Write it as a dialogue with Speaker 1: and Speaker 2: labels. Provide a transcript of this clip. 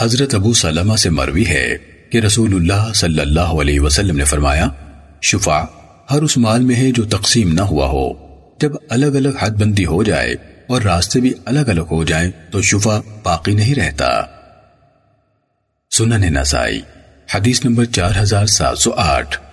Speaker 1: حضرت ابو سلمہ سے مروی ہے کہ رسول اللہ صلی اللہ علیہ وسلم نے فرمایا شفا ہر اس مال میں ہے جو تقسیم نہ ہوا ہو۔ جب الگ الگ حد بندی ہو جائے اور راستے بھی الگ الگ ہو جائیں تو شفا باقی نہیں رہتا۔ سنن نسائی، حدیث نمبر چار ہزار سات سو آٹھ۔